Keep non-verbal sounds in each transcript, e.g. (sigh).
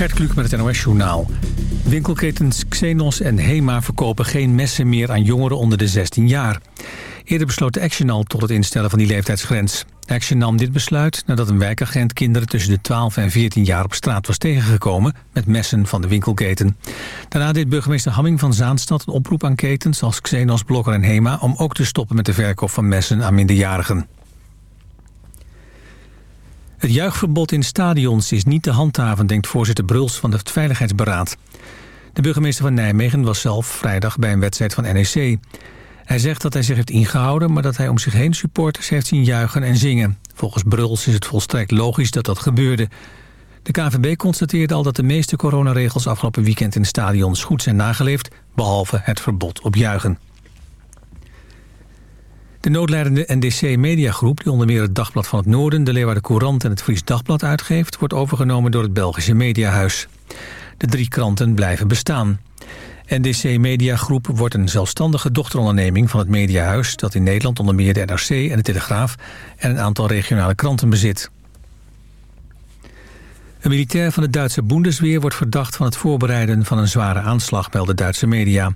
Gert Kluk met het NOS-journaal. Winkelketens Xenos en HEMA verkopen geen messen meer aan jongeren onder de 16 jaar. Eerder besloot Action al tot het instellen van die leeftijdsgrens. Action nam dit besluit nadat een wijkagent kinderen tussen de 12 en 14 jaar op straat was tegengekomen met messen van de winkelketen. Daarna deed burgemeester Hamming van Zaanstad een oproep aan ketens als Xenos, Blokker en HEMA om ook te stoppen met de verkoop van messen aan minderjarigen. Het juichverbod in stadions is niet te handhaven, denkt voorzitter Bruls van het Veiligheidsberaad. De burgemeester van Nijmegen was zelf vrijdag bij een wedstrijd van NEC. Hij zegt dat hij zich heeft ingehouden, maar dat hij om zich heen supporters heeft zien juichen en zingen. Volgens Bruls is het volstrekt logisch dat dat gebeurde. De KVB constateerde al dat de meeste coronaregels afgelopen weekend in stadions goed zijn nageleefd, behalve het verbod op juichen. De noodleidende NDC Mediagroep, die onder meer het Dagblad van het Noorden... de Leeuwarden Courant en het Fries Dagblad uitgeeft... wordt overgenomen door het Belgische Mediahuis. De drie kranten blijven bestaan. NDC Mediagroep wordt een zelfstandige dochteronderneming van het Mediahuis... dat in Nederland onder meer de NRC en de Telegraaf... en een aantal regionale kranten bezit. Een militair van de Duitse Bundesweer wordt verdacht van het voorbereiden van een zware aanslag bij de Duitse media.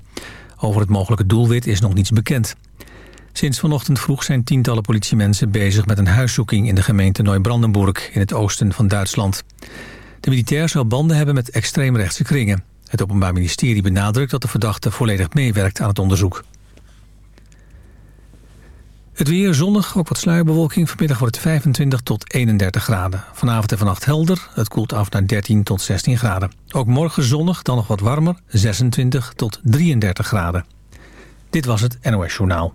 Over het mogelijke doelwit is nog niets bekend. Sinds vanochtend vroeg zijn tientallen politiemensen bezig met een huiszoeking in de gemeente Neubrandenburg in het oosten van Duitsland. De militair zou banden hebben met extreemrechtse kringen. Het Openbaar Ministerie benadrukt dat de verdachte volledig meewerkt aan het onderzoek. Het weer zonnig, ook wat sluierbewolking. Vanmiddag wordt het 25 tot 31 graden. Vanavond en vannacht helder. Het koelt af naar 13 tot 16 graden. Ook morgen zonnig, dan nog wat warmer. 26 tot 33 graden. Dit was het NOS Journaal.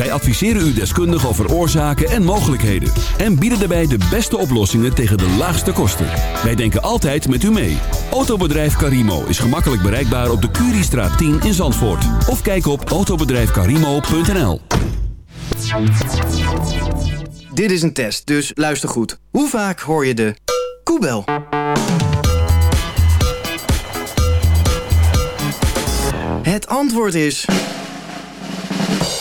Wij adviseren u deskundig over oorzaken en mogelijkheden. En bieden daarbij de beste oplossingen tegen de laagste kosten. Wij denken altijd met u mee. Autobedrijf Carimo is gemakkelijk bereikbaar op de Curiestraat 10 in Zandvoort. Of kijk op autobedrijfcarimo.nl Dit is een test, dus luister goed. Hoe vaak hoor je de koebel? Het antwoord is...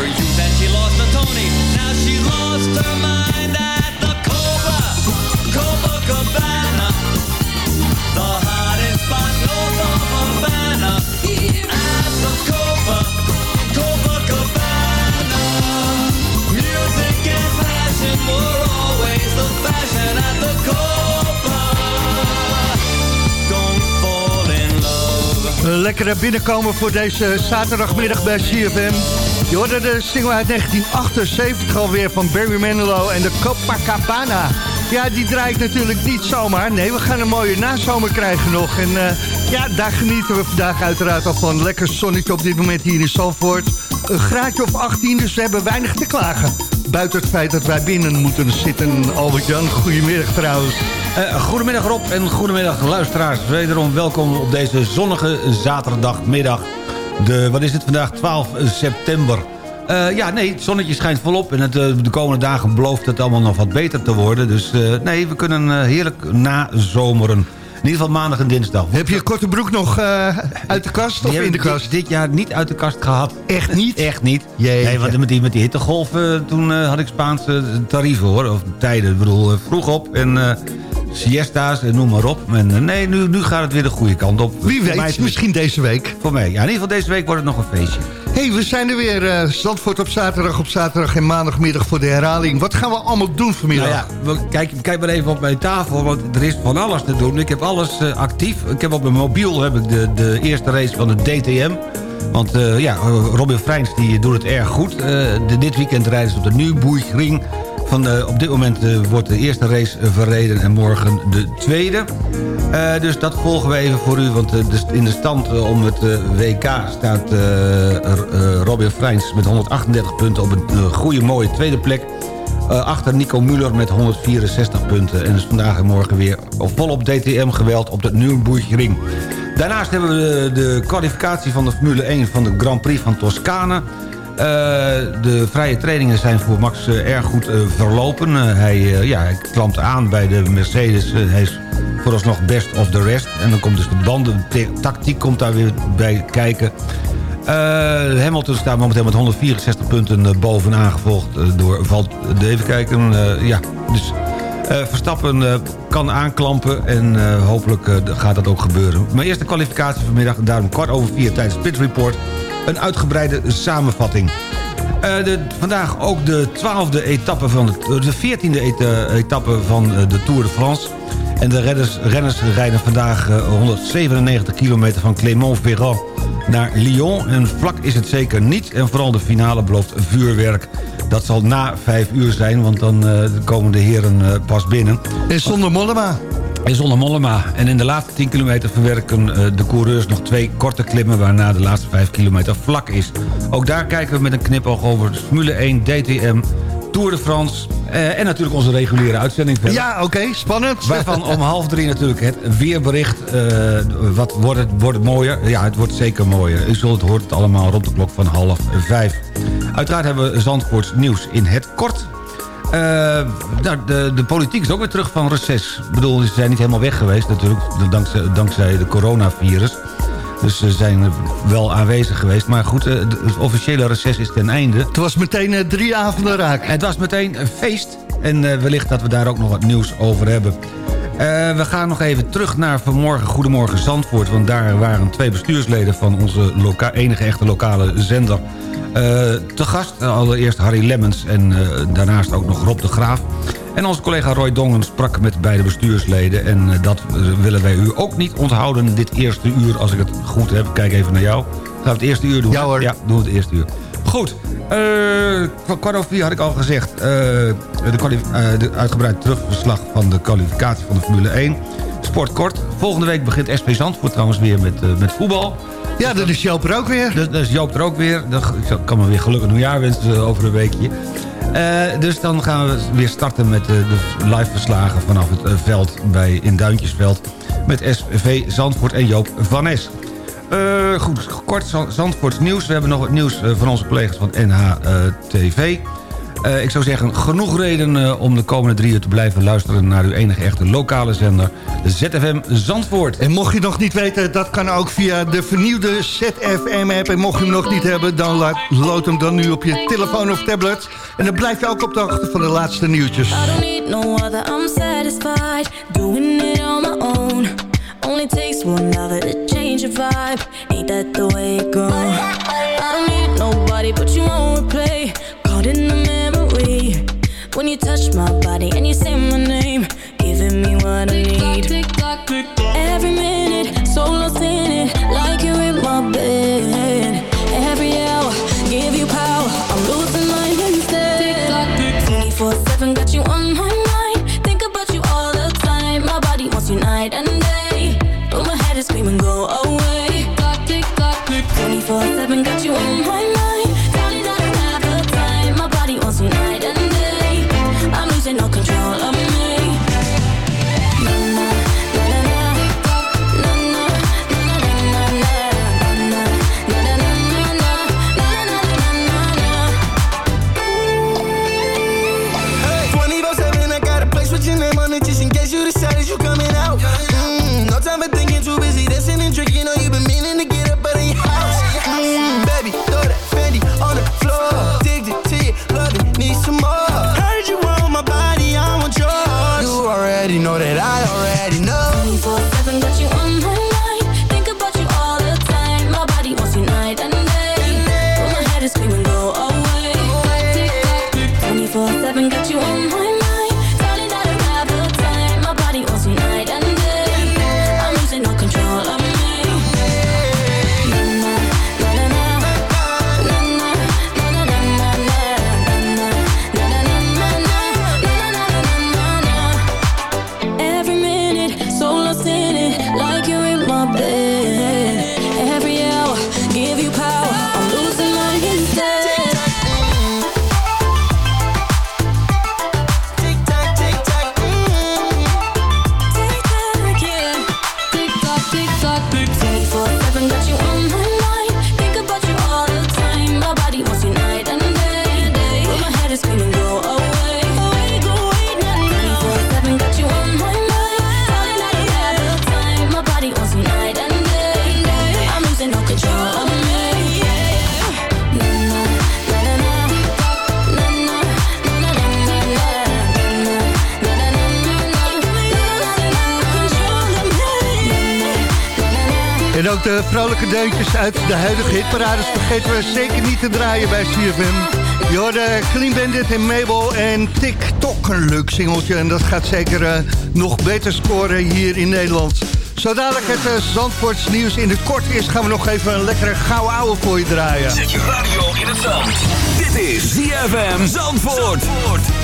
her youth and she lost her Tony. Now she lost her mind at the Copa, Copacabana. The hottest spot north of Havana. At the Copa, Copacabana. Music and passion were always the fashion at the Copa. Don't fall in love. Lekker binnenkomen voor deze zaterdagmiddag bij CFM. Je hoorde de single uit 1978 alweer van Barry Manilow en de Copacabana. Ja, die draait natuurlijk niet zomaar. Nee, we gaan een mooie nazomer krijgen nog. En eh, ja, daar genieten we vandaag uiteraard al van. Lekker zonnetje op dit moment hier in Zandvoort. Een graadje of 18, dus we hebben weinig te klagen. Buiten het feit dat wij binnen moeten zitten. Albert-Jan, goedemiddag trouwens. Eh, goedemiddag Rob en goedemiddag luisteraars. Wederom welkom op deze zonnige zaterdagmiddag. De, wat is het vandaag? 12 september. Eh, ja, nee, het zonnetje schijnt volop. En het, eh, de komende dagen belooft het allemaal nog wat beter te worden. Dus eh, nee, we kunnen heerlijk nazomeren. In ieder geval maandag en dinsdag. Heb je korte broek nog uit de kast of in de ik dit- kast? Dit, jaar niet uit de kast gehad. Echt niet? Echt niet. Jeetje. Nee, want met die, met die hittegolven, toen had ik Spaanse tarieven hoor. Of tijden. Ik bedoel, vroeg op en siesta's en noem maar op. En eh, nee, nu, nu gaat het weer de goede kant op. Wie mij weet, misschien deze week. Voor mij. Ja, in ieder geval deze week wordt het nog een feestje. hey, we zijn er weer. eh Zandvoort op zaterdag, op zaterdag en maandagmiddag voor de herhaling. Wat gaan we allemaal doen vanmiddag? Nou ja, we- kijk, kijk maar even op mijn tafel, want er is van alles te doen. Ik heb alles eh, actief. Ik heb op mijn mobiel heb ik de, de eerste race van de DTM. Want eh, ja, Robin Freins die doet het erg goed. De, dit weekend rijden ze op de Nürburgring. Van, op dit moment eh, wordt de eerste race eh, verreden en morgen de tweede. Eh, dus dat volgen we even voor u. Want de- in de stand om het WK staat Robin Freins met 138 punten op een goede mooie tweede plek. Achter Nico Muller met 164 punten. En dus vandaag en morgen weer volop DTM-geweld op de Nürburgring. Daarnaast hebben we de, de kwalificatie van de Formule 1 van de Grand Prix van Toscane. Eh, de vrije trainingen zijn voor Max eh, erg goed eh, verlopen. Hij, ja, klampt aan bij de Mercedes. Hij is vooralsnog best of the rest. En dan komt dus de bandentactiek komt daar weer bij kijken. Eh, Hamilton staat momenteel met 164 punten bovenaan gevolgd door Val... Even kijken, ja, dus... Verstappen kan aanklampen en hopelijk gaat dat ook gebeuren. Mijn eerste kwalificatie vanmiddag, daarom kwart over vier tijdens Pit Report... een uitgebreide samenvatting. Eh, de, vandaag ook de twaalfde etappe van de, de veertiende eta- etappe van eh, de Tour de France. En de renners, renners rijden vandaag eh, 197 kilometer van Clermont-Ferrand naar Lyon. En vlak is het zeker niet. En vooral de finale belooft vuurwerk. Dat zal na vijf uur zijn, want dan eh, komen de heren eh, pas binnen. En zonder Mollema. En zonder Mollema. En in de laatste 10 kilometer verwerken eh, de coureurs nog twee korte klimmen... waarna de laatste 5 kilometer vlak is. Ook daar kijken we met een knipoog over Formule 1, DTM, Tour de France... eh, en natuurlijk onze reguliere uitzending verder. Ja, oké, spannend. Waarvan om half drie natuurlijk het weerbericht. eh, wat wordt het, wordt het mooier? Ja, het wordt zeker mooier. U zult het hoort het allemaal rond de klok van half vijf. Uiteraard hebben we Zandvoorts nieuws in het kort. Eh, nou, de, de politiek is ook weer terug van reces. Ik bedoel, ze zijn niet helemaal weg geweest natuurlijk... dankzij, dankzij de coronavirus. Dus ze zijn wel aanwezig geweest. Maar goed, eh, het officiële reces is ten einde. Het was meteen eh, drie avonden raak. Het was meteen een feest. En wellicht dat we daar ook nog wat nieuws over hebben. We gaan nog even terug naar vanmorgen Goedemorgen Zandvoort. Want daar waren twee bestuursleden van onze enige echte lokale zender... eh, te gast. Eh, allereerst Harry Lemmens en eh, daarnaast ook nog Rob de Graaf. En onze collega Roy Dongen sprak met beide bestuursleden. En dat willen wij u ook niet onthouden dit eerste uur. Als ik het goed heb, kijk even naar jou. Gaan we het eerste uur doen? Ja, hoor. Ja, doen we het eerste uur. Goed, van kwart over vier had ik al gezegd... de, de uitgebreid terugverslag van de kwalificatie van de Formule 1. Sport kort. Volgende week begint SP Zandvoort trouwens weer met, met voetbal. Ja, dat is Joop er ook weer. Dus, dus Joop er ook weer. Dan, ik kan me weer gelukkig nieuwjaar wensen eh, over een weekje. Eh, dus dan gaan we weer starten met eh, de live verslagen vanaf het veld bij, in Duintjesveld. Met SV Zandvoort en Joop van. Eh, goed, kort Zand- Zandvoorts nieuws. We hebben nog wat nieuws van onze collega's van NHTV. Eh, ik zou zeggen, genoeg reden eh, om de komende drie uur te blijven luisteren... naar uw enige echte lokale zender, de ZFM Zandvoort. En mocht je nog niet weten, dat kan ook via de vernieuwde ZFM-app. En mocht je hem nog niet hebben, dan load hem dan nu op je telefoon of tablet. En dan blijf je ook op de hoogte van de laatste nieuwtjes. I don't need no other, I'm satisfied Doing it on my own Only takes one lover to change your vibe Ain't that the way it goes? I don't need nobody but you won't Caught in the When you touch my body and you say my name Giving me what I need. Every minute, so lost in it Like you're in my bed. Every hour, give you power I'm losing mine instead. 24-7 got you on my mind. Think about you all the time. My body wants you night and day. But my head is screaming go away. 24-7 got you on my mind De vrolijke deuntjes uit de huidige hitparades vergeten we zeker niet te draaien bij CFM. Je hoorde Clean Bandit en Mabel en TikTok, een leuk singeltje. En dat gaat zeker eh, nog beter scoren hier in Nederland. Zo dadelijk het uh, Zandvoorts nieuws in het kort. Eerst gaan we nog even een lekkere gouden ouwe voor je draaien. Zet je radio in het zand. Dit is ZFM Zandvoort. Inside,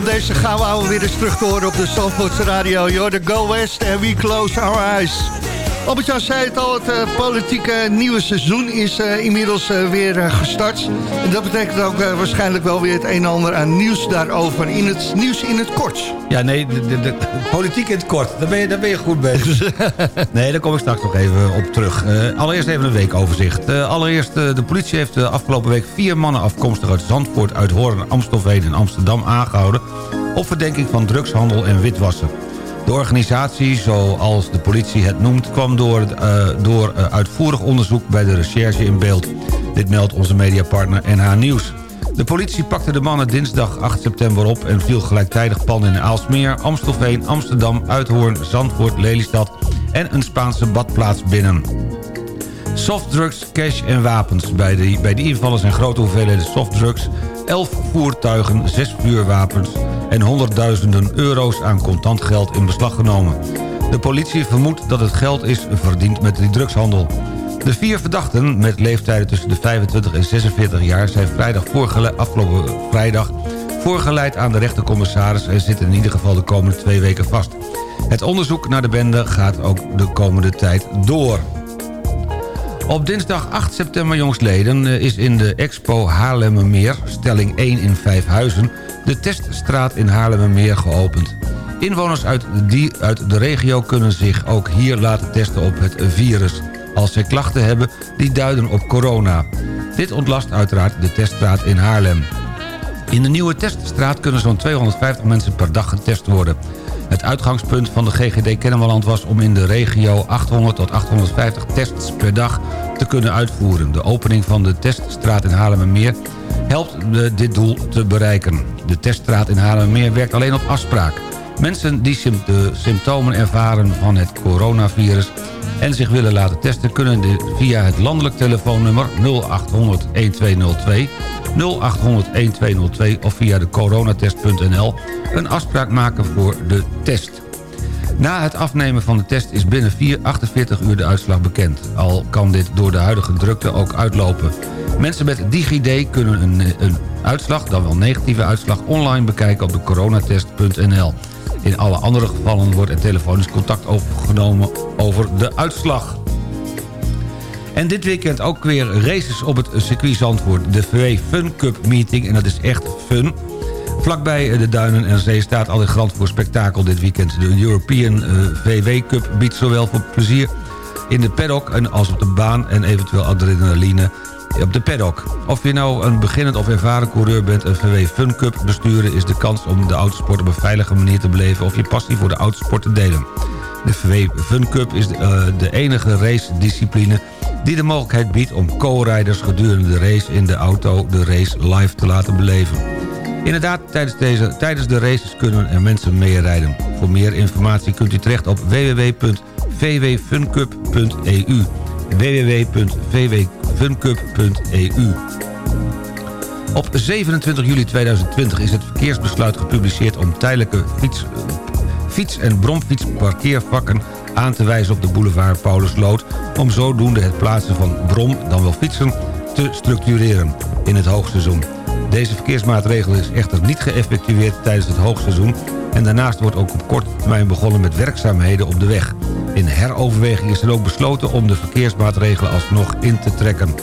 om deze gouden ouwe weer eens terug te horen op de Zandvoortse Radio. You're the Go West and we close our eyes. Albert-Jan zei het al, het uh, politieke nieuwe seizoen is uh, inmiddels uh, weer gestart. En dat betekent ook waarschijnlijk wel weer het een en ander aan nieuws daarover. In het nieuws in het kort. Ja, nee, de, de, de politiek in het kort. Daar ben je, daar ben je goed bezig. (laughs) nee, daar kom ik straks nog even op terug. allereerst even een weekoverzicht. allereerst, de politie heeft de afgelopen week vier mannen afkomstig uit Zandvoort, uit Hoorn, Amstelveen en Amsterdam aangehouden... op verdenking van drugshandel en witwassen. De organisatie, zoals de politie het noemt... kwam door, uh, door uh, uitvoerig onderzoek bij de recherche in beeld. Dit meldt onze mediapartner NH Nieuws. De politie pakte de mannen dinsdag 8 september op... en viel gelijktijdig panden in Aalsmeer, Amstelveen, Amsterdam... Uithoorn, Zandvoort, Lelystad en een Spaanse badplaats binnen. Softdrugs, cash en wapens. Bij, de, bij die invallen zijn grote hoeveelheden softdrugs... 11 voertuigen, 6 vuurwapens en honderdduizenden euro's aan contant geld in beslag genomen. De politie vermoedt dat het geld is verdiend met die drugshandel. De vier verdachten met leeftijden tussen de 25 en 46 jaar... zijn vrijdag afgelopen vrijdag voorgeleid aan de rechtercommissaris... en zitten in ieder geval de komende twee weken vast. Het onderzoek naar de bende gaat ook de komende tijd door. Op dinsdag 8 september jongsleden is in de Expo Haarlemmermeer... stelling 1 in Vijfhuizen de teststraat in Haarlemmermeer geopend. Inwoners uit, die, uit de regio kunnen zich ook hier laten testen op het virus. Als zij klachten hebben, die duiden op corona. Dit ontlast uiteraard de teststraat in Haarlem. In de nieuwe teststraat kunnen zo'n 250 mensen per dag getest worden. Het uitgangspunt van de GGD Kennemerland was om in de regio 800 tot 850 tests per dag te kunnen uitvoeren. De opening van de teststraat in Haarlemmermeer helpt dit doel te bereiken. De teststraat in Haarlemmermeer werkt alleen op afspraak. Mensen die de symptomen ervaren van het coronavirus en zich willen laten testen... kunnen via het landelijk telefoonnummer 0800 1202, 0800 1202 of via de coronatest.nl een afspraak maken voor de test. Na het afnemen van de test is binnen 4, 48 uur de uitslag bekend. Al kan dit door de huidige drukte ook uitlopen. Mensen met DigiD kunnen een, een uitslag, dan wel negatieve uitslag... online bekijken op de coronatest.nl. In alle andere gevallen wordt er telefonisch contact overgenomen over de uitslag. En dit weekend ook weer races op het circuit Zandvoort. De VW Fun Cup meeting, en dat is echt fun. Vlakbij de Duinen en Zee staat al in grand voor spektakel dit weekend. De European eh, VW Cup biedt zowel voor plezier in de paddock als op de baan... en eventueel adrenaline op de paddock. Of je nou een beginnend of ervaren coureur bent... een VW Fun Cup besturen is de kans om de autosport op een veilige manier te beleven... of je passie voor de autosport te delen. De VW Fun Cup is de, uh, de enige race-discipline die de mogelijkheid biedt om co-rijders gedurende de race in de auto de race live te laten beleven. Inderdaad, tijdens, deze, tijdens de races kunnen er mensen meerijden. Voor meer informatie kunt u terecht op www.vwfuncup.eu www.vwfuncup.eu Op 27 juli 2020 is het verkeersbesluit gepubliceerd... om tijdelijke fiets, fiets- en bromfietsparkeervakken aan te wijzen op de boulevard Paulusloot... om zodoende het plaatsen van brom, dan wel fietsen, te structureren in het hoogseizoen. Deze verkeersmaatregel is echter niet geëffectueerd tijdens het hoogseizoen... en daarnaast wordt ook op korte termijn begonnen met werkzaamheden op de weg. In heroverweging is er ook besloten om de verkeersmaatregelen alsnog in te trekken.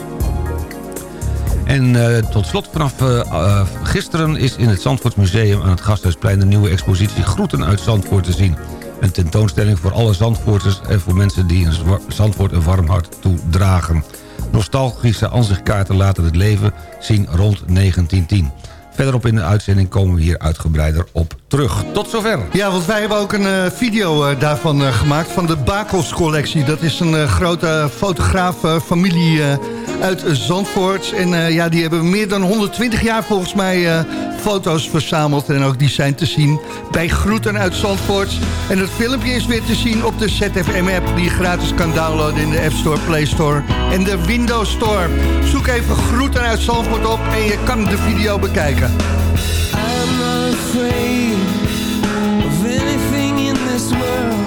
En uh, tot slot, vanaf uh, uh, gisteren is in het Zandvoortsmuseum aan het Gasthuisplein... de nieuwe expositie Groeten uit Zandvoort te zien. Een tentoonstelling voor alle Zandvoorters en voor mensen die in Zandvoort een warm hart toedragen. Nostalgische ansichtkaarten laten het leven zien rond 1910. Verderop in de uitzending komen we hier uitgebreider op terug. Tot zover. Ja, want wij hebben ook een uh, video uh, daarvan uh, gemaakt, van de Bakels collectie. Dat is een grote fotograaf-familie uit Zandvoort. En ja, die hebben meer dan 120 jaar volgens mij foto's verzameld. En ook die zijn te zien bij Groeten uit Zandvoort. En het filmpje is weer te zien op de ZFM-app... die je gratis kan downloaden in de App Store, Play Store en de Windows Store. Zoek even Groeten uit Zandvoort op en je kan de video bekijken. I'm afraid of anything in this world.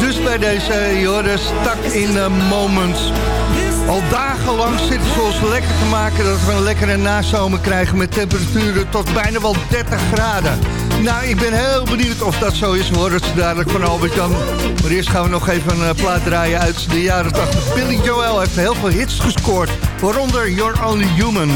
Dus bij deze eh, Joris stak in de moments Al dagenlang zitten ze ons lekker te maken dat we een lekkere nazomer krijgen... met temperaturen tot bijna wel 30 graden. Nou, ik ben heel benieuwd of dat zo is. hoor, dat ze dadelijk van Albert-Jan. Maar eerst gaan we nog even een eh, plaat draaien uit de jaren 80. Billy Joel heeft heel veel hits gescoord. Waaronder You're Only Human.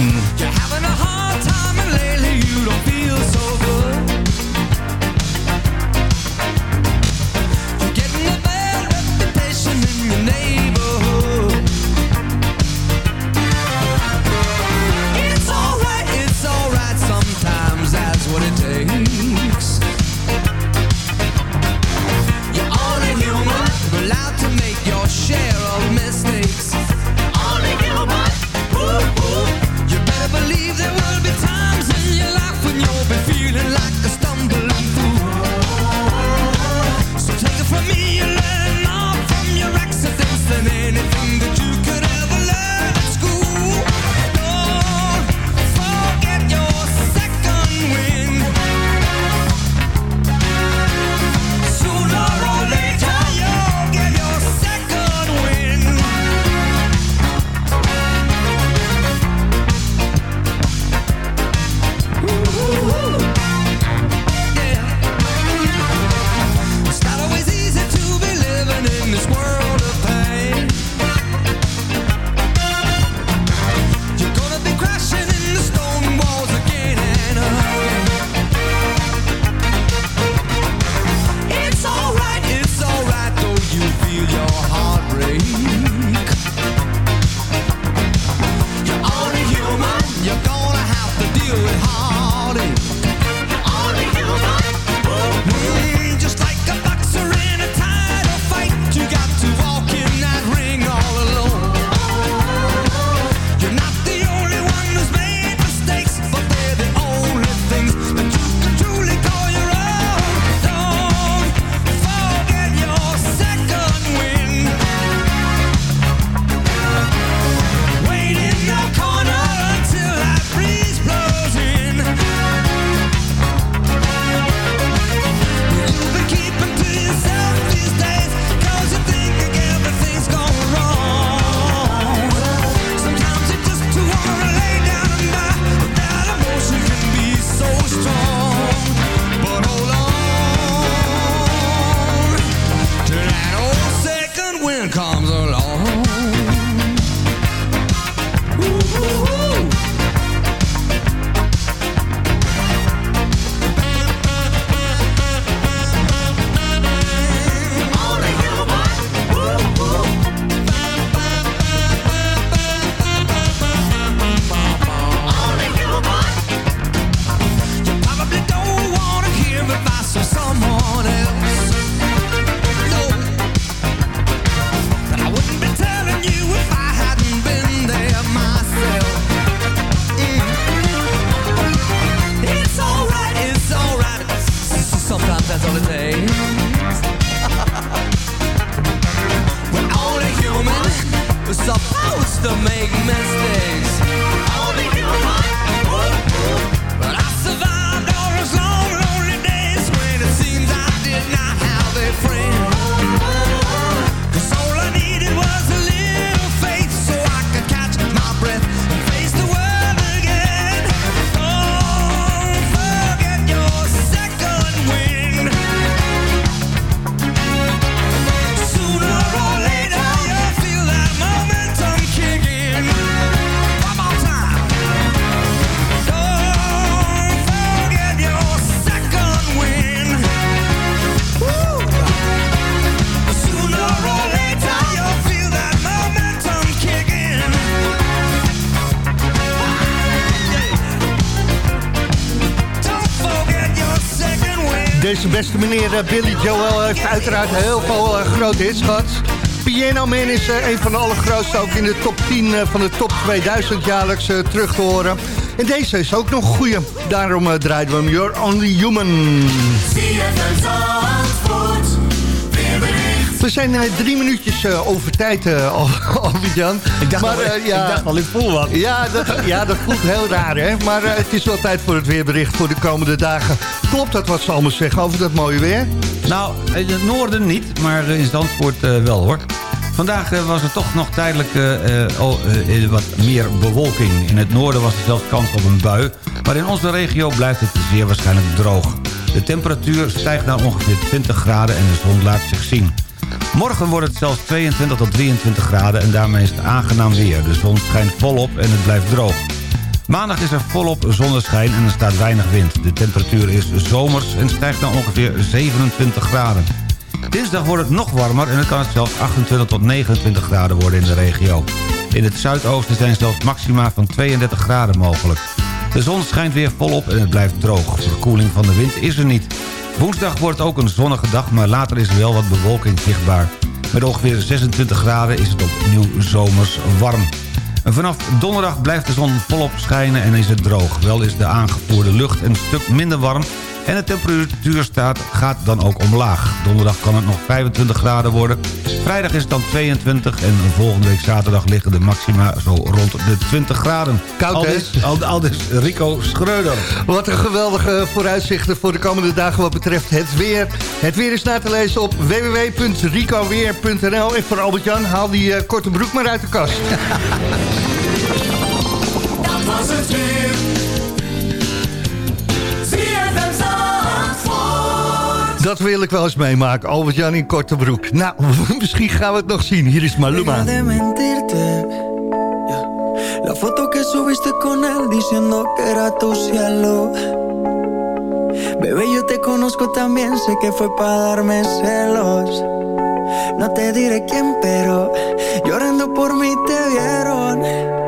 deze beste meneer eh, Billy Joel heeft uiteraard heel veel eh, grote hits gehad. Piano Man is eh, een van de allergrootste, ook in de top 10 van de top 2000 jaarlijks terug te horen. En deze is ook nog een goeie, daarom draaiden we hem, You're Only Human. We zijn drie minuutjes over tijd, uh, Albidjan. (laughs) Ik, dacht maar, al, uh, ja, ik dacht al, ik voel wat. Ja, dat, ja, dat voelt heel raar, hè. Maar het is wel tijd voor het weerbericht voor de komende dagen. Klopt dat wat ze allemaal zeggen over dat mooie weer? Nou, in het noorden niet, maar in Zandvoort eh, wel hoor. Vandaag eh, was er toch nog tijdelijk eh, eh, oh, eh, wat meer bewolking. In het noorden was er zelfs kans op een bui. Maar in onze regio blijft het zeer waarschijnlijk droog. De temperatuur stijgt naar ongeveer 20 graden en de zon laat zich zien. Morgen wordt het zelfs 22 tot 23 graden en daarmee is het aangenaam weer. De zon schijnt volop en het blijft droog. Maandag is er volop zonneschijn en er staat weinig wind. De temperatuur is zomers en stijgt naar ongeveer 27 graden. Dinsdag wordt het nog warmer en het kan zelfs 28 tot 29 graden worden in de regio. In het zuidoosten zijn zelfs maxima van 32 graden mogelijk. De zon schijnt weer volop en het blijft droog. Verkoeling van de wind is er niet. Woensdag wordt ook een zonnige dag, maar later is er wel wat bewolking zichtbaar. Met ongeveer 26 graden is het opnieuw zomers warm. Vanaf donderdag blijft de zon volop schijnen en is het droog. Wel is de aangevoerde lucht een stuk minder warm... en de temperatuur staat, gaat dan ook omlaag. Donderdag kan het nog 25 graden worden. Vrijdag is het dan 22 en volgende week zaterdag liggen de maxima zo rond de 20 graden. Koud, hè? Aldus, al- aldus Rico Schreuder. Wat een geweldige vooruitzichten voor de komende dagen wat betreft het weer. Het weer is na te lezen op www.ricoweer.nl. En voor Albert-Jan, haal die eh, korte broek maar uit de kast. (laughs) Dat was het weer. (laughs) Dat wil ik wel eens meemaken, Albert-Jan in korte broek. Nou, (laughs) misschien gaan we het nog zien. Hier is Maluma. La foto que subiste con él diciendo que era tu cielo. Bebé, yo te conozco también, sé que fue para darme celos. No te diré quién, pero llorando por mí te vieron.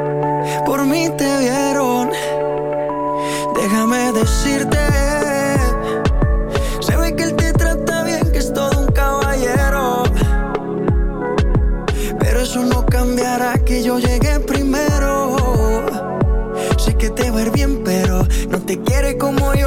Te ir bien, pero no te quiere como yo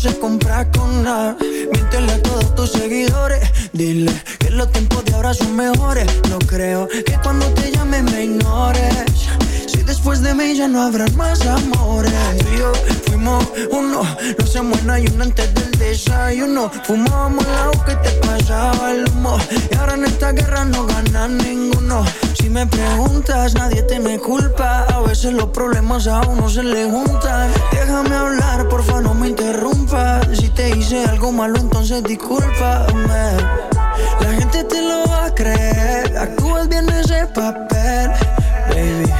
se compra con nada. Míntele a todos tus seguidores. Dile que los tiempos de ahora son mejores. No creo que cuando te llame me ignores. Después de mí ya no habrán más amores. Tú y yo fuimos uno. No se muera y uno antes del desayuno. Fumábamos el agua que te pasaba el humo. Y ahora en esta guerra no gana ninguno. Si me preguntas, nadie tiene culpa. A veces los problemas a uno se le juntan. Déjame hablar, porfa, no me interrumpas. Si te hice algo malo, entonces discúlpame. La gente te lo va a creer. Actúas bien ese papel, baby.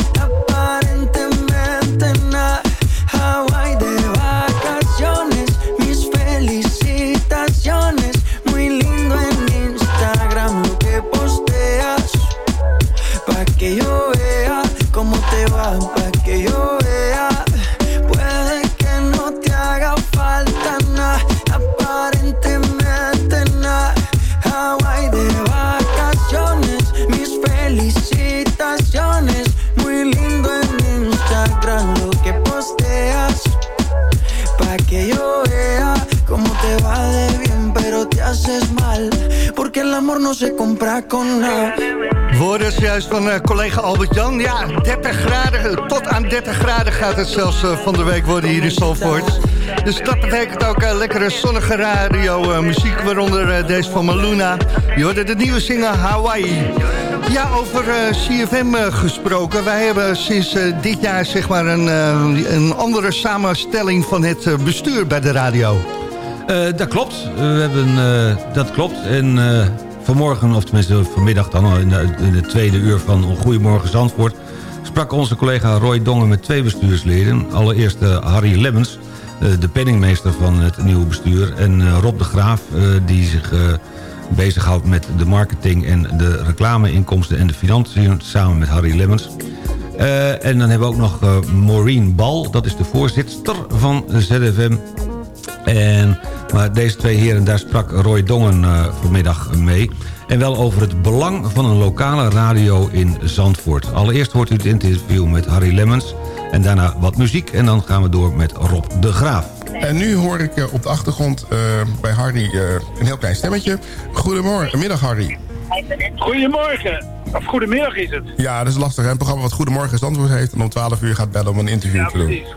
se compra con nada. Woorden juist van eh, collega Albert-Jan. Ja, 30 graden, tot aan 30 graden gaat het zelfs eh, van de week worden hier in Zandvoort. Dus dat betekent ook eh, lekkere zonnige radio eh, muziek, waaronder eh, deze van Maluna. Je hoorde de nieuwe zinger Hawaii. Ja, over eh, CFM gesproken. Wij hebben sinds dit jaar zeg maar een, eh, een andere samenstelling van het bestuur bij de radio. Eh, dat klopt. we hebben, eh, dat klopt. En eh, vanmorgen, of tenminste vanmiddag dan in de, tweede uur van Goedemorgen Zandvoort... sprak onze collega Roy Dongen met twee bestuursleden. Allereerst eh, Harry Lemmens, eh, de penningmeester van het nieuwe bestuur... en eh, Rob de Graaf, die zich... bezighoudt met de marketing en de reclameinkomsten en de financiën... samen met Harry Lemmens. En dan hebben we ook nog Maureen Bal, dat is de voorzitter van ZFM. En, maar deze twee heren, daar sprak Roy Dongen eh, vanmiddag mee. En wel over het belang van een lokale radio in Zandvoort. Allereerst hoort u het interview met Harry Lemmens. En daarna wat muziek. En dan gaan we door met Rob de Graaf. En nu hoor ik eh, op de achtergrond eh, bij Harry eh, een heel klein stemmetje. Goedemorgen, middag Harry. Goedemorgen. Of goedemiddag is het. Ja, dat is lastig. Hè? Een programma wat Goedemorgen Zandvoort heeft... en om 12 uur gaat bellen om een interview Ja, te doen. precies.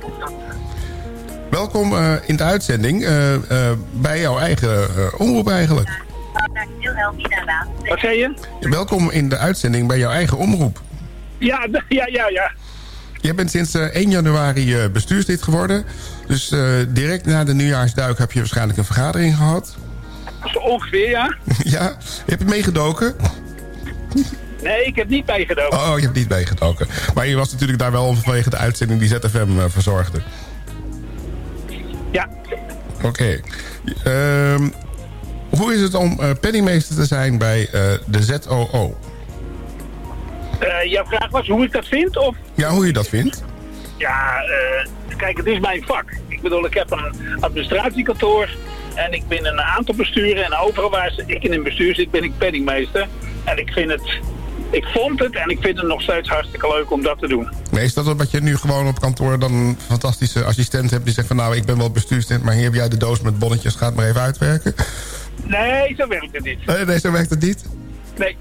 Welkom eh, in de uitzending eh, eh, bij jouw eigen omroep eigenlijk. Wat zei je? Welkom in de uitzending bij jouw eigen omroep. Ja, (laughs) ja, ja, ja. Jij bent sinds eh, 1 januari bestuurslid geworden. Dus direct na de nieuwjaarsduik heb je waarschijnlijk een vergadering gehad. Ongeveer, ja. (laughs) ja, je hebt meegedoken. Nee, ik heb niet meegedoken. Oh, je hebt niet meegedoken. Maar je was natuurlijk daar wel vanwege de uitzending die ZFM verzorgde. Ja. Oké. Ehm, hoe is het om eh, penningmeester te zijn bij eh, de ZOO? Eh, jouw vraag was hoe ik dat vind? Of? Ja, hoe je dat vindt? Ja, kijk, het is mijn vak. Ik bedoel, ik heb een administratiekantoor. En ik ben een aantal besturen. En overal waar ik in een bestuur zit, ben ik penningmeester. En ik vind het... Ik vond het en ik vind het nog steeds hartstikke leuk om dat te doen. Maar is dat omdat je nu gewoon op kantoor dan een fantastische assistent hebt... die zegt van nou, ik ben wel bestuurslid... maar hier heb jij de doos met bonnetjes, ga het maar even uitwerken? Nee, zo werkt het niet. Nee, nee zo werkt het niet. Nee.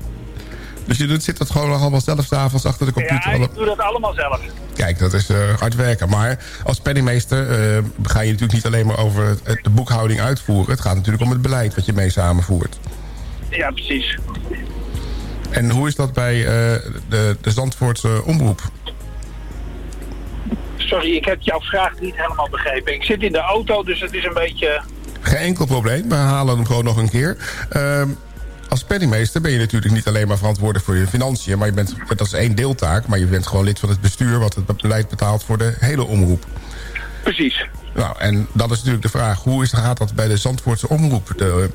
Dus je doet, zit dat gewoon nog allemaal zelf s'avonds achter de computer? Ja, ik doe dat allemaal zelf. Kijk, dat is eh, hard werken. Maar als penningmeester eh, ga je natuurlijk niet alleen maar over het- de boekhouding uitvoeren. Het gaat natuurlijk om het beleid wat je mee samenvoert. Ja, precies. En hoe is dat bij eh, de, de Zandvoortse omroep? Sorry, ik heb jouw vraag niet helemaal begrepen. Ik zit in de auto, dus het is een beetje... Geen enkel probleem, we halen hem gewoon nog een keer. Ehm, als penningmeester ben je natuurlijk niet alleen maar verantwoordelijk voor je financiën... maar je bent, dat is één deeltaak, maar je bent gewoon lid van het bestuur... wat het beleid betaalt voor de hele omroep. Precies. Nou, en dan is natuurlijk de vraag, hoe is, gaat dat bij de Zandvoortse omroep? De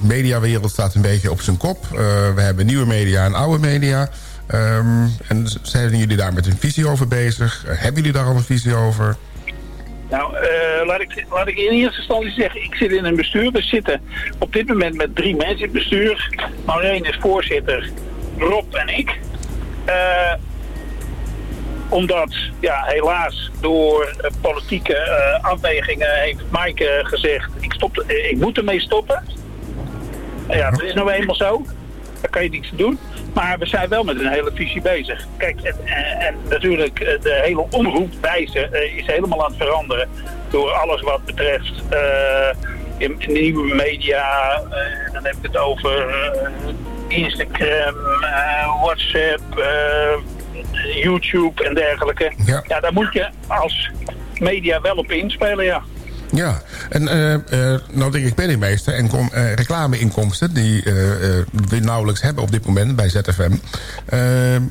mediawereld staat een beetje op zijn kop. Eh, we hebben nieuwe media en oude media. Ehm, en zijn jullie daar met een visie over bezig? Eh, hebben jullie daar al een visie over? Nou, eh, laat, ik, laat ik in eerste instantie zeggen, ik zit in een bestuur. We zitten op dit moment met drie mensen in het bestuur. Maureen is voorzitter, Rob en ik. Eh, omdat, ja, helaas, door eh, politieke eh, afwegingen heeft eh, gezegd... Ik, stop, eh, ik moet ermee stoppen. Ja, dat is nou eenmaal zo. Daar kan je niets doen. Maar we zijn wel met een hele visie bezig. Kijk, en, en- en natuurlijk eh, de hele omroepwijze eh, is helemaal aan het veranderen. Door alles wat betreft eh, in, in nieuwe media. dan heb ik het over Instagram, WhatsApp, YouTube en dergelijke. Ja. ja, daar moet je als media wel op inspelen, ja. Ja, en eh, eh, nou denk ik penningmeester en kom, eh, reclameinkomsten... die we nauwelijks hebben op dit moment bij ZFM...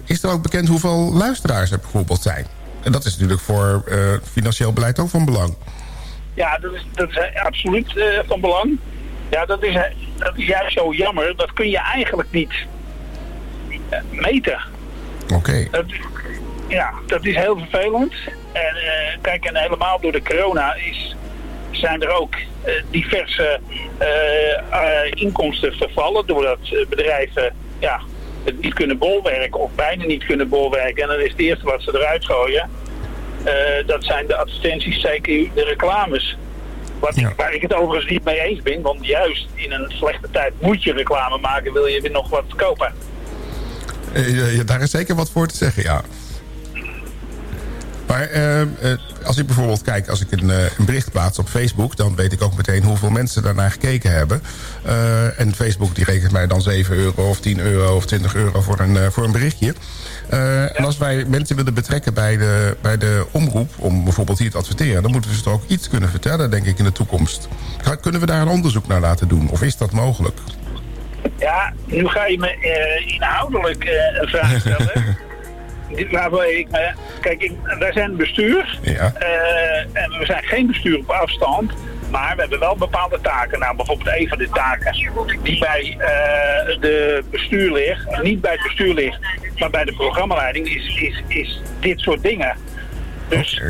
is er ook bekend hoeveel luisteraars er bijvoorbeeld zijn? En dat is natuurlijk voor financieel beleid ook van belang. Ja, dat is, dat is absoluut van belang. Ja, dat is, dat is juist zo jammer. Dat kun je eigenlijk niet meten. Oké. Ja, dat is heel vervelend. En kijk, en helemaal door de corona is, zijn er ook eh, diverse eh, eh, inkomsten vervallen. Doordat bedrijven ja, het niet kunnen bolwerken of bijna niet kunnen bolwerken. En dan is het eerste wat ze eruit gooien. dat zijn de advertenties, zeker de reclames. Wat ik, waar ik het overigens niet mee eens ben. Want juist in een slechte tijd moet je reclame maken. Wil je weer nog wat kopen. Ja, daar is zeker wat voor te zeggen, ja. Maar eh, eh, als ik bijvoorbeeld kijk, als ik een, eh, een bericht plaats op Facebook... dan weet ik ook meteen hoeveel mensen daarnaar gekeken hebben. En Facebook die rekent mij dan 7 euro of 10 euro of 20 euro voor een, voor een berichtje. En als wij mensen willen betrekken bij de, bij de omroep... om bijvoorbeeld hier te adverteren... dan moeten we ze toch ook iets kunnen vertellen, denk ik, in de toekomst. Kunnen we daar een onderzoek naar laten doen? Of is dat mogelijk? Ja, nu ga je me inhoudelijk een vraag stellen. (laughs) Dit- Waarbij ik me, kijk, ik, wij zijn bestuur. Ja. eh, en we zijn geen bestuur op afstand. Maar we hebben wel bepaalde taken. Nou, bijvoorbeeld een van de taken die bij eh, de bestuur ligt. Niet bij het bestuur ligt, maar bij de programmaleiding is, is, is dit soort dingen. Dus,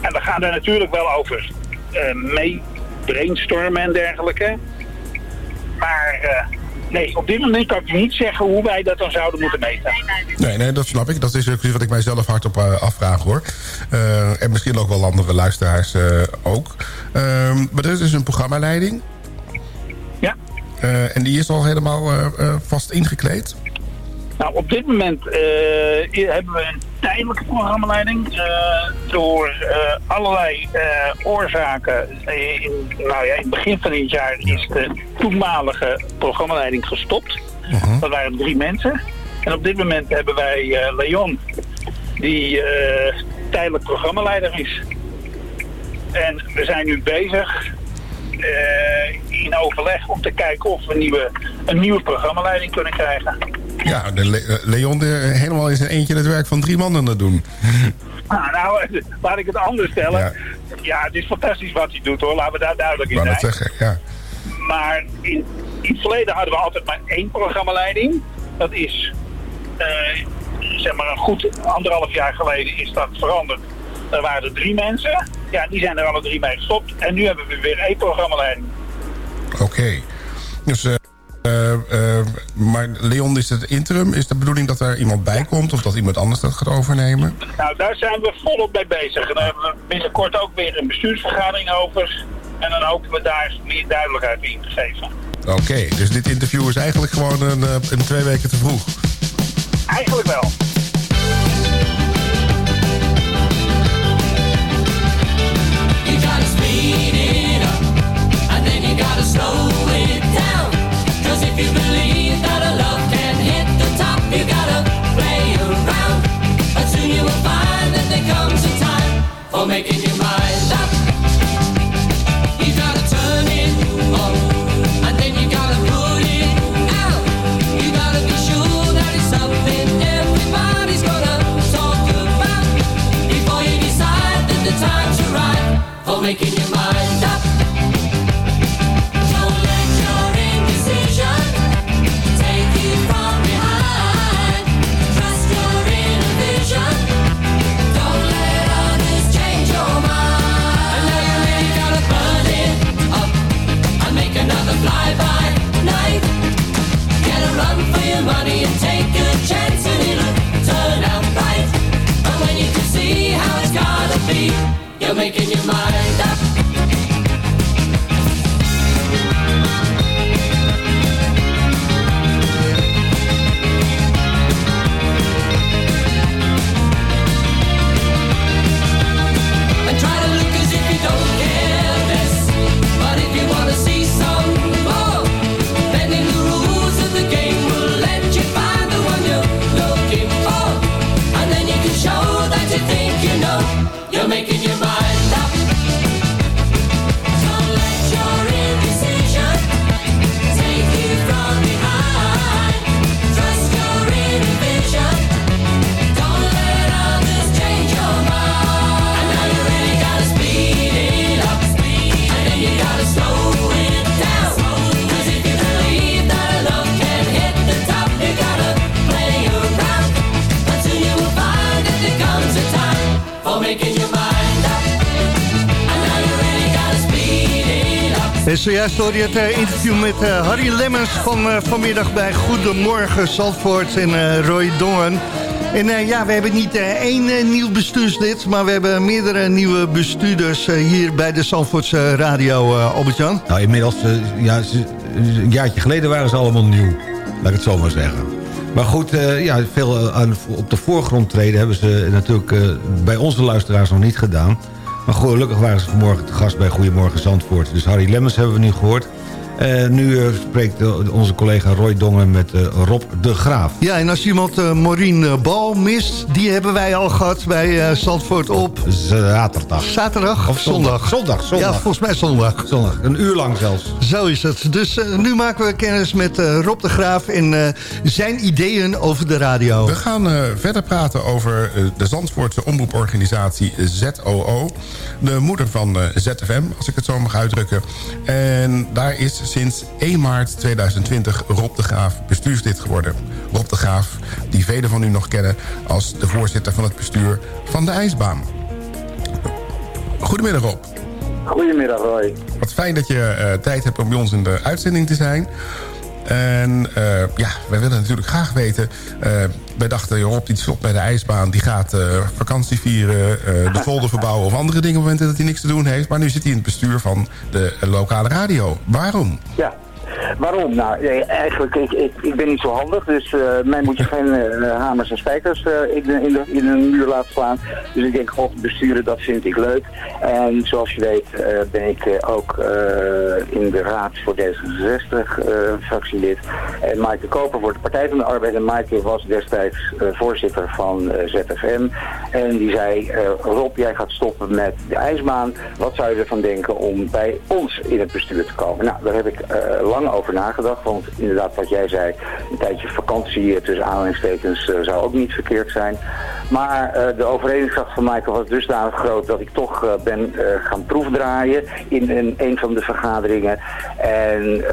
en we gaan daar natuurlijk wel over eh, mee brainstormen en dergelijke. Maar eh, nee, op dit moment kan ik niet zeggen hoe wij dat dan zouden moeten meten. Nee, nee, dat snap ik. Dat is ook iets wat ik mijzelf hardop uh, afvraag, hoor. Uh, en misschien ook wel andere luisteraars uh, ook. Uh, maar dit is dus een programmaleiding. Ja. En die is al helemaal vast ingekleed? Nou, op dit moment hebben we een tijdelijke programmaleiding. door allerlei oorzaken. In, nou ja, in het begin van dit jaar is de toenmalige programmaleiding gestopt. -huh. Dat waren drie mensen. En op dit moment hebben wij Leon, die tijdelijk programmaleider is. En we zijn nu bezig uh, in overleg om te kijken of we nieuwe, een nieuwe programmaleiding kunnen krijgen. Ja, de Le Leon de, helemaal in zijn eentje het werk van drie mannen te doen. Nou, nou, laat ik het anders stellen. Ja. ja, het is fantastisch wat hij doet hoor, laten we daar duidelijk in zijn. Zeggen, ja. Maar in, in het verleden hadden we altijd maar één programmaleiding. Dat is uh, zeg maar een goed anderhalf jaar geleden is dat veranderd. Er waren er drie mensen. Ja, die zijn er alle drie mee gestopt. En nu hebben we weer één programmaleiding. Oké. Okay. Dus, uh, maar Leon, is het interim? Is de bedoeling dat er iemand bij komt? Of dat iemand anders dat gaat overnemen? Nou, daar zijn we volop mee bezig. En daar hebben we binnenkort ook weer een bestuursvergadering over. En dan hopen we daar meer duidelijkheid in te geven. Oké, okay, dus dit interview is eigenlijk gewoon een, een twee weken te vroeg. Eigenlijk wel. You gotta speed it up, and then you gotta slow it making your mind je het uh, interview met uh, Harry Lemmens van uh, vanmiddag bij Goedemorgen Zandvoort en Roy Dongen. En ja, we hebben niet één nieuw bestuurslid, maar we hebben meerdere nieuwe bestuurders hier bij de Zandvoortse radio, Albert-Jan. Nou, inmiddels, ja, een jaartje geleden waren ze allemaal nieuw, laat ik het zo maar zeggen. Maar goed, eh, ja, veel eh, aan, op de voorgrond treden hebben ze natuurlijk eh, bij onze luisteraars nog niet gedaan. Maar gelukkig waren ze vanmorgen te gast bij Goedemorgen Zandvoort. Dus Harry Lemmens hebben we nu gehoord. Uh, nu uh, spreekt uh, onze collega Roy Dongen met Rob de Graaf. Ja, en als iemand Maureen Bal mist... die hebben wij al gehad bij Zandvoort op... Zaterdag. Zaterdag of zondag? Zondag, zondag. Ja, volgens mij zondag. Zondag, een uur lang zelfs. Zo is het. Dus nu maken we kennis met Rob de Graaf... en zijn ideeën over de radio. We gaan verder praten over de Zandvoortse omroeporganisatie ZOO. De moeder van ZFM, als ik het zo mag uitdrukken. En daar is sinds 1 maart 2020 Rob de Graaf bestuurslid geworden. Rob de Graaf, die velen van u nog kennen als de voorzitter van het bestuur van de IJsbaan. Goedemiddag Rob. Goedemiddag Roy. Wat fijn dat je uh, tijd hebt om bij ons in de uitzending te zijn. En uh, ja, wij willen natuurlijk graag weten... Uh, wij dachten, Rob die stopt bij de ijsbaan... die gaat vakantie vieren, de folder verbouwen... of andere dingen op het moment dat hij niks te doen heeft. Maar nu zit hij in het bestuur van de lokale radio. Waarom? Ja, Waarom? Nou, eigenlijk, ik, ik, ik ben niet zo handig, dus uh, mij moet je geen uh, hamers en spijkers uh, in, in, de, in, een muur laten slaan. Dus ik denk, god, besturen, dat vind ik leuk. En zoals je weet ben ik ook in de raad voor D66 fractielid. En Maaike Koper wordt de Partij van de Arbeid. En Maaike was destijds voorzitter van ZFM. En die zei, Rob, jij gaat stoppen met de ijsbaan. Wat zou je ervan denken om bij ons in het bestuur te komen? Nou, daar heb ik lang over nagedacht. Want inderdaad, wat jij zei, een tijdje vakantie tussen aanhalingstekens uh, zou ook niet verkeerd zijn. Maar uh, de overredingskracht van Michael was dusdanig groot dat ik toch ben gaan proefdraaien in een, een van de vergaderingen. En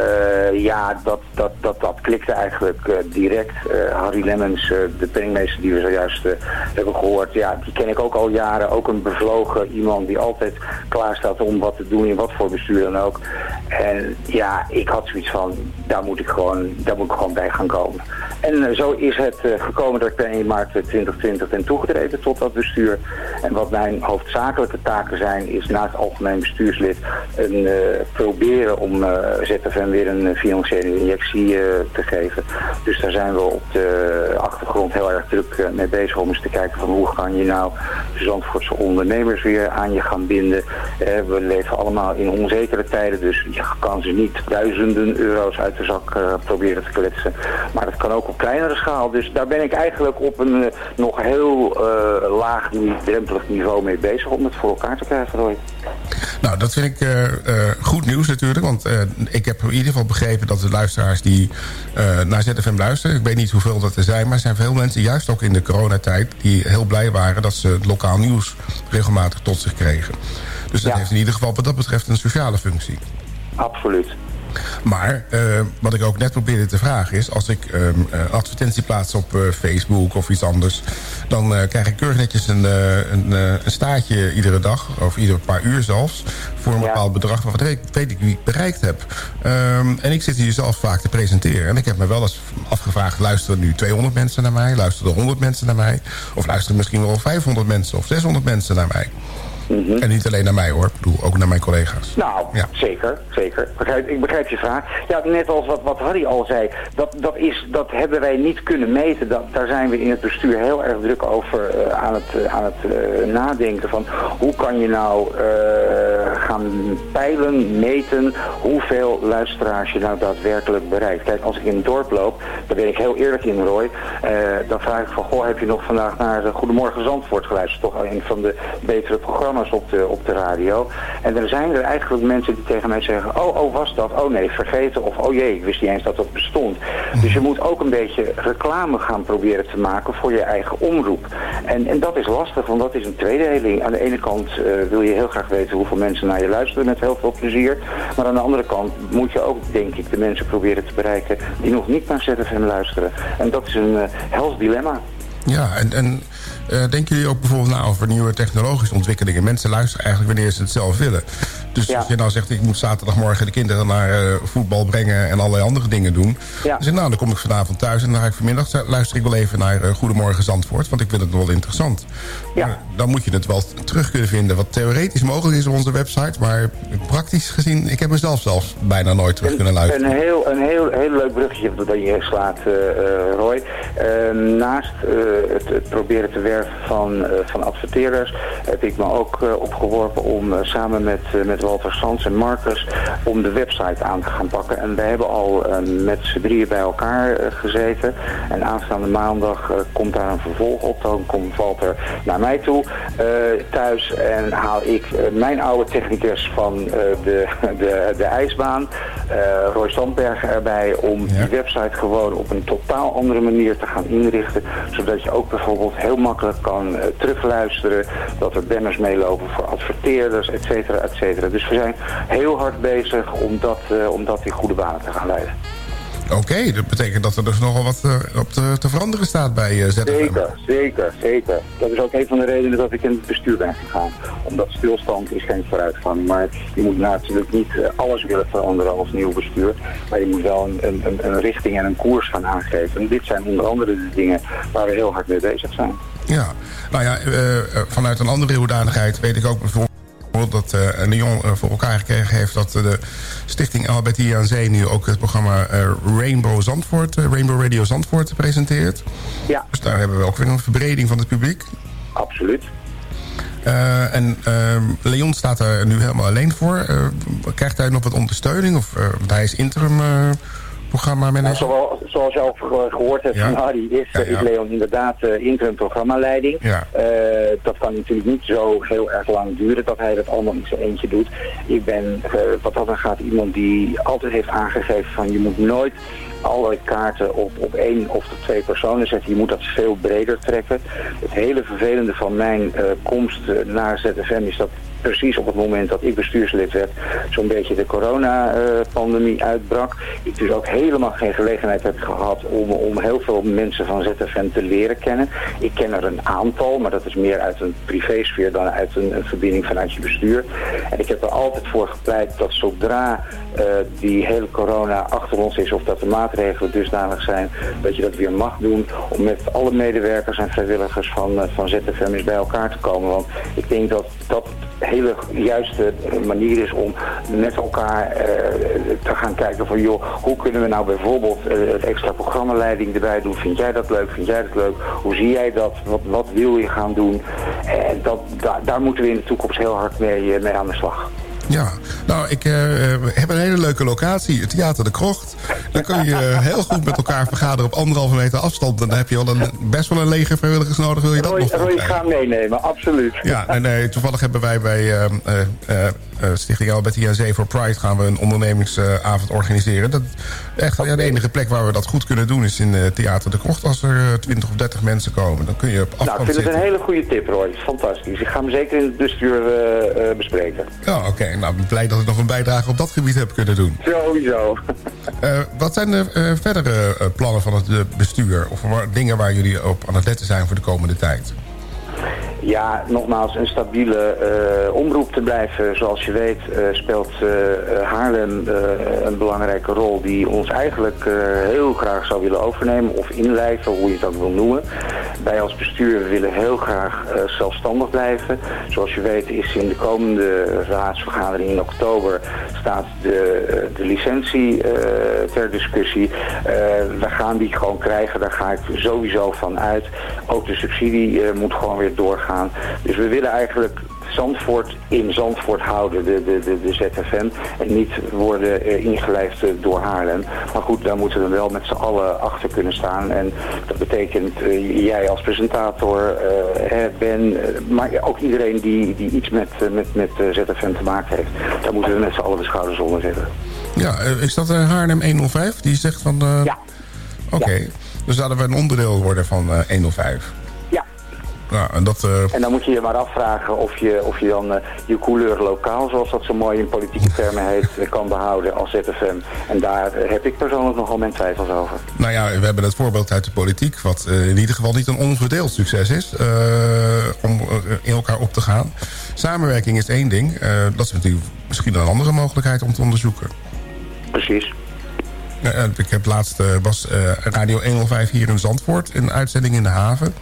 ja, dat, dat, dat, dat klikte eigenlijk direct. Harry Lemmens, de penningmeester die we zojuist hebben gehoord, ja, die ken ik ook al jaren. Ook een bevlogen iemand die altijd klaar staat om wat te doen in wat voor bestuur dan ook. En ja, ik had zoiets van, daar moet ik gewoon, daar moet ik gewoon bij gaan komen. En zo is het gekomen dat ik per 1 maart 2020 ben toegetreden tot dat bestuur. En wat mijn hoofdzakelijke taken zijn, is naast algemeen bestuurslid een, proberen om ZFM weer een financiële injectie te geven. Dus daar zijn we op de achtergrond heel erg druk mee bezig om eens te kijken van hoe kan je nou Zandvoortse ondernemers weer aan je gaan binden. we leven allemaal in onzekere tijden, dus je kan ze niet duizenden euro's uit de zak proberen te kletsen. Maar dat kan ook op kleinere schaal. Dus daar ben ik eigenlijk op een nog heel laag, drempelig niveau mee bezig om het voor elkaar te krijgen. Nou, dat vind ik goed nieuws natuurlijk. Want ik heb in ieder geval begrepen dat de luisteraars die naar ZFM luisteren... ik weet niet hoeveel dat er zijn, maar er zijn veel mensen... juist ook in de coronatijd, die heel blij waren... dat ze het lokaal nieuws regelmatig tot zich kregen. Dus dat Ja. heeft in ieder geval wat dat betreft een sociale functie. Absoluut. Maar uh, wat ik ook net probeerde te vragen is... als ik um, uh, advertentie plaats op uh, Facebook of iets anders... dan krijg ik keurig netjes een, een, een, staartje iedere dag... of iedere paar uur zelfs... voor een Ja. bepaald bedrag waarvan ik weet ik wie ik bereikt heb. Um, en ik zit hier zelf vaak te presenteren. En ik heb me wel eens afgevraagd... luisteren nu 200 mensen naar mij? Luisteren er 100 mensen naar mij? Of luisteren misschien wel 500 mensen of 600 mensen naar mij? En niet alleen naar mij hoor, ik bedoel ook naar mijn collega's. Nou, Ja. zeker, zeker. Begrijp, ik begrijp je vraag. Ja, net als wat, wat Harry al zei, dat, dat, is, dat hebben wij niet kunnen meten. Dat, daar zijn we in het bestuur heel erg druk over eh, aan het, eh, aan het eh, nadenken van hoe kan je nou gaan peilen, meten hoeveel luisteraars je nou daadwerkelijk bereikt. Kijk, als ik in het dorp loop, daar ben ik heel eerlijk in Roy, dan vraag ik van, goh, heb je nog vandaag naar Goedemorgen Zandvoort geluisterd? Toch een van de betere programma's op de, op de radio. En er zijn er eigenlijk mensen die tegen mij zeggen, oh, oh, was dat? Oh nee, vergeten. Of, oh jee, ik wist niet eens dat dat bestond. Dus je moet ook een beetje reclame gaan proberen te maken voor je eigen omroep. En, en dat is lastig, want dat is een tweedeling. Aan de ene kant eh, wil je heel graag weten hoeveel mensen naar je luisteren met heel veel plezier. Maar aan de andere kant moet je ook, denk ik, de mensen proberen te bereiken die nog niet naar ZFM luisteren. En dat is een eh hels dilemma. Ja, en, en eh, denken jullie ook bijvoorbeeld na over nieuwe technologische ontwikkelingen? Mensen luisteren eigenlijk wanneer ze het zelf willen. Dus als je nou zegt, ik moet zaterdagmorgen de kinderen naar eh, voetbal brengen... en allerlei andere dingen doen. Ja. Dan zeg nou, dan kom ik vanavond thuis en dan ga ik vanmiddag... luister ik wel even naar eh, Goedemorgen Zandvoort. Want ik vind het wel interessant. Ja. Dan moet je het wel terug kunnen vinden. Wat theoretisch mogelijk is op onze website. Maar praktisch gezien, ik heb mezelf zelfs bijna nooit terug kunnen luisteren. Een heel, een heel, heel leuk bruggetje dat je slaat, Roy. Naast het, het proberen te werven van, eh, van adverteerders... heb ik me ook eh, opgeworpen om eh, samen met, met Walter Sands en Marcus... om de website aan te gaan pakken. En wij hebben al met z'n drieën bij elkaar gezeten. En aanstaande maandag komt daar een vervolg op. Dan komt Walter naar mij toe thuis en haal ik mijn oude technicus van de, (laughs) de, de ijsbaan, Roy Sandberg, erbij om die website gewoon op een totaal andere manier te gaan inrichten. Zodat je ook bijvoorbeeld heel makkelijk kan eh, terugluisteren, dat er banners meelopen voor adverteerders, et cetera, et cetera. Dus we zijn heel hard bezig om dat, eh, om dat in goede banen te gaan leiden. Oké, dat betekent dat er dus nogal wat eh, op te, te veranderen staat bij ZFM. Zeker, zeker, zeker. Dat is ook een van de redenen dat ik in het bestuur ben gegaan. Omdat stilstand is geen vooruitgang. Maar je moet natuurlijk niet alles willen veranderen als nieuw bestuur. Maar je moet wel een, een- een richting en een koers gaan aangeven. En dit zijn onder andere de dingen waar we heel hard mee bezig zijn. Ja, nou ja, eh, eh, vanuit een andere hoedanigheid weet ik ook bijvoorbeeld dat eh, voor elkaar gekregen heeft dat de stichting Albertia aan Zee nu ook het programma Rainbow Zandvoort, Rainbow Radio Zandvoort presenteert. Ja. Dus daar hebben we ook weer een verbreding van het publiek. Absoluut. En Leon staat er nu helemaal alleen voor. Krijgt hij nog wat ondersteuning? Of, want hij is interim programma Nou, zoals, zoals je al ge- gehoord hebt Ja. van Harry, is, Ja, ja. is Leon inderdaad uh, interim programmaleiding. Ja. Eh, dat kan natuurlijk niet zo heel erg lang duren dat hij dat allemaal in zijn eentje doet. Ik ben, eh, wat dat dan gaat, iemand die altijd heeft aangegeven van je moet nooit alle kaarten op, op één of op twee personen zetten. Je moet dat veel breder trekken. Het hele vervelende van mijn eh, komst eh, naar ZFM is dat precies op het moment dat ik bestuurslid werd, zo'n beetje de coronapandemie uitbrak. Ik dus ook helemaal geen gelegenheid heb gehad om, om heel veel mensen van ZFM te leren kennen. Ik ken er een aantal, maar dat is meer uit een privésfeer dan uit een, een verbinding vanuit je bestuur. En ik heb er altijd voor gepleit dat zodra eh, die hele corona achter ons is of dat de maatregelen dusdanig zijn dat je dat weer mag doen om met alle medewerkers en vrijwilligers van, eh, van ZFM eens bij elkaar te komen. Want ik denk dat dat hele juiste manier is om met elkaar eh, te gaan kijken van joh, hoe kunnen we nou bijvoorbeeld eh, het extra programmaleiding erbij doen? Vind jij dat leuk? Vind jij dat leuk? Hoe zie jij dat? Wat, wat wil je gaan doen? En dat, daar, daar moeten we in de toekomst heel hard mee, eh, mee aan de slag. Ja, nou, ik eh, heb een hele leuke locatie, het Theater de Krocht. Dan kun je eh, heel goed met elkaar vergaderen op anderhalve meter afstand. Dan heb je al een, best wel een leger vrijwilligers nodig, wil je dat Roy, nog Roy, ga meenemen, absoluut. Ja, en eh, toevallig hebben wij bij eh, eh, eh, eh, Stichting Albertia aan Zee voor Pride... gaan we een ondernemingsavond organiseren. Dat, echt, ja, de enige plek waar we dat goed kunnen doen is in eh, Theater de Krocht. Als er eh, 20 of 30 mensen komen, dan kun je op afstand Nou, ik vind het een hele goede tip, Roy. Fantastisch. Ik ga hem zeker in het bestuur eh, eh, bespreken. Ja, oké. Nou, ik ben blij dat ik nog een bijdrage op dat gebied heb kunnen doen. Sowieso. (laughs) Eh, wat zijn de eh, verdere eh, plannen van het eh, bestuur? Of dingen waar jullie op aan het letten zijn voor de komende tijd? Ja, nogmaals, een stabiele eh, omroep te blijven. Zoals je weet eh, speelt eh, Haarlem een belangrijke rol die ons eigenlijk heel graag zou willen overnemen of inlijven, hoe je het ook wil noemen. Wij als bestuur willen heel graag zelfstandig blijven. Zoals je weet is in de komende raadsvergadering in oktober staat de, de licentie ter discussie. We gaan die gewoon krijgen, daar ga ik sowieso van uit. Ook de subsidie moet gewoon weer doorgaan. Dus we willen eigenlijk Zandvoort in Zandvoort houden, de, de, de, de ZFM. En niet worden eh, ingelijfd eh, door Haarlem. Maar goed, daar moeten we wel met z'n allen achter kunnen staan. En dat betekent eh, jij als presentator, Ben, maar ook iedereen die, die iets met, met, met ZFM te maken heeft. Daar moeten we met z'n allen de schouders onder zetten. Ja, is dat Haarlem 105? Die zegt van... Ja. Oké, dus zouden we een onderdeel worden van eh, 105? Ja. Ja, en, dat, eh, En dan moet je je maar afvragen of je, of je dan eh, je couleur lokaal, zoals dat zo mooi in politieke termen heet, eh, kan behouden als ZFM. En daar heb ik persoonlijk nogal mijn twijfels over. Nou ja, we hebben het voorbeeld uit de politiek... wat in ieder geval niet een onverdeeld succes is... om in elkaar op te gaan. Samenwerking is één ding. dat is natuurlijk misschien een andere mogelijkheid om te onderzoeken. Precies. Ik heb laatst was Radio 105 hier in Zandvoort... een uitzending in de haven.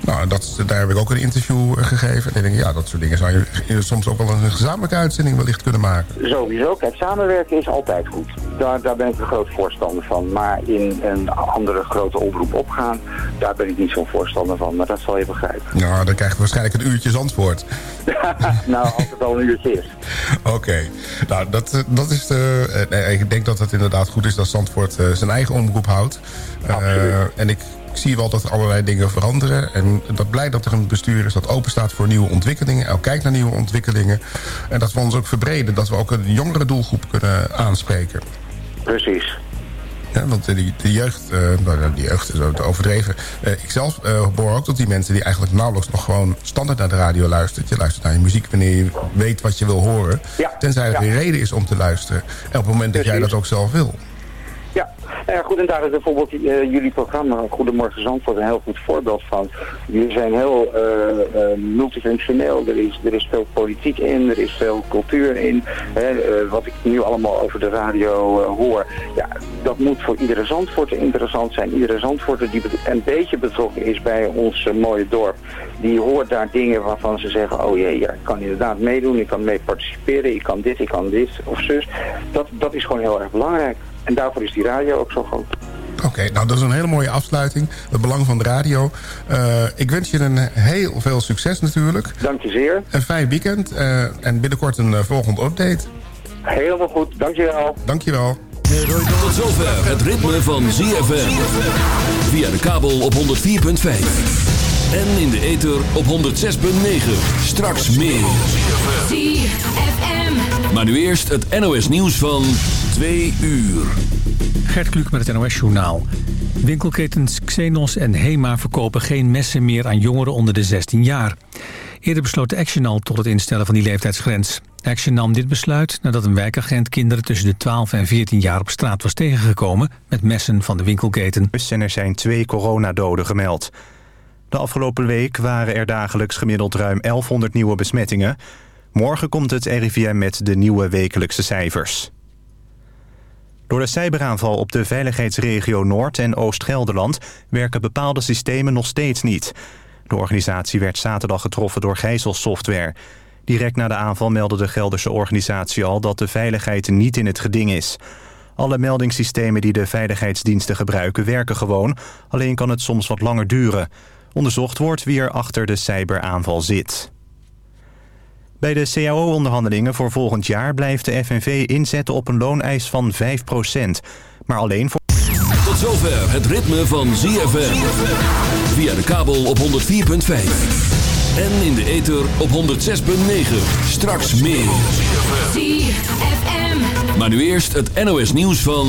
Nou, dat, daar heb ik ook een interview eh, gegeven. En ik denk, ja, dat soort dingen zou je eh, soms ook wel een gezamenlijke uitzending wellicht kunnen maken. Sowieso, kijk, samenwerken is altijd goed. Daar, daar ben ik een groot voorstander van. Maar in een andere grote omroep opgaan, daar ben ik niet zo'n voorstander van. Maar dat zal je begrijpen. Nou, dan krijg je waarschijnlijk een uurtje Zandvoort. (laughs) (laughs) nou, als het al een uurtje is. Oké, nou dat, eh, dat is de. nee, ik denk dat het inderdaad goed is dat Zandvoort zijn eigen omroep houdt. En ik zie wel dat er allerlei dingen veranderen. En dat blij dat er een bestuur is dat open staat voor nieuwe ontwikkelingen. Ook kijkt naar nieuwe ontwikkelingen. En dat we ons ook verbreden, dat we ook een jongere doelgroep kunnen aanspreken. Precies. Ja, want eh, die, de jeugd, eh, nou, ja, die jeugd is overdreven. Eh, ik zelf eh, behoor ook tot die mensen die eigenlijk nauwelijks nog gewoon standaard naar de radio luistert. Je luistert naar je muziek wanneer je weet wat je wil horen. tenzij er ja. een reden is om te luisteren. En op het moment dat jij dat ook zelf wil. Ja, ja, goed, en daar is bijvoorbeeld eh, jullie programma Goedemorgen Zandvoort een heel goed voorbeeld van. Jullie zijn heel eh, eh, multifunctioneel, er is, er is veel politiek in, er is veel cultuur in. Hè, eh, wat ik nu allemaal over de radio eh, hoor, ja, dat moet voor iedere Zandvoorter interessant zijn. Iedere Zandvoorter die een beetje betrokken is bij ons eh, mooie dorp, die hoort daar dingen waarvan ze zeggen, oh jee, ja, ik kan inderdaad meedoen, ik kan mee participeren, ik kan dit, ik kan dit of zus. Dat, dat is gewoon heel erg belangrijk. En daarvoor is die radio ook zo groot. Oké, nou dat is een hele mooie afsluiting. Het belang van de radio. Eh, ik wens je een heel veel succes natuurlijk. Dank je zeer. Een fijn weekend. eh, en binnenkort een eh, volgende update. Helemaal goed, dankjewel. Dankjewel. Tot zover het ritme van ZFM. Via de kabel op 104.5. En in de ether op 106.9. Straks meer. Maar nu eerst het NOS nieuws van 2 uur. Gert Kluk met het NOS-journaal. Winkelketens Xenos en Hema verkopen geen messen meer aan jongeren onder de 16 jaar. Eerder besloot Action al tot het instellen van die leeftijdsgrens. Action nam dit besluit nadat een wijkagent kinderen tussen de 12 en 14 jaar op straat was tegengekomen met messen van de winkelketen. En er zijn twee coronadoden gemeld. De afgelopen week waren er dagelijks gemiddeld ruim 1100 nieuwe besmettingen. Morgen komt het RIVM met de nieuwe wekelijkse cijfers. Door de cyberaanval op de veiligheidsregio Noord- en Oost-Gelderland... werken bepaalde systemen nog steeds niet. De organisatie werd zaterdag getroffen door gijzelsoftware. Direct na de aanval meldde de Gelderse organisatie al... dat de veiligheid niet in het geding is. Alle meldingssystemen die de veiligheidsdiensten gebruiken werken gewoon... alleen kan het soms wat langer duren. Onderzocht wordt wie er achter de cyberaanval zit. Bij de CAO-onderhandelingen voor volgend jaar blijft de FNV inzetten op een looneis van 5% maar alleen voor... Tot zover het ritme van ZFM. Via de kabel op 104.5. En in de ether op 106.9. Straks meer. ZFM. Maar nu eerst het NOS nieuws van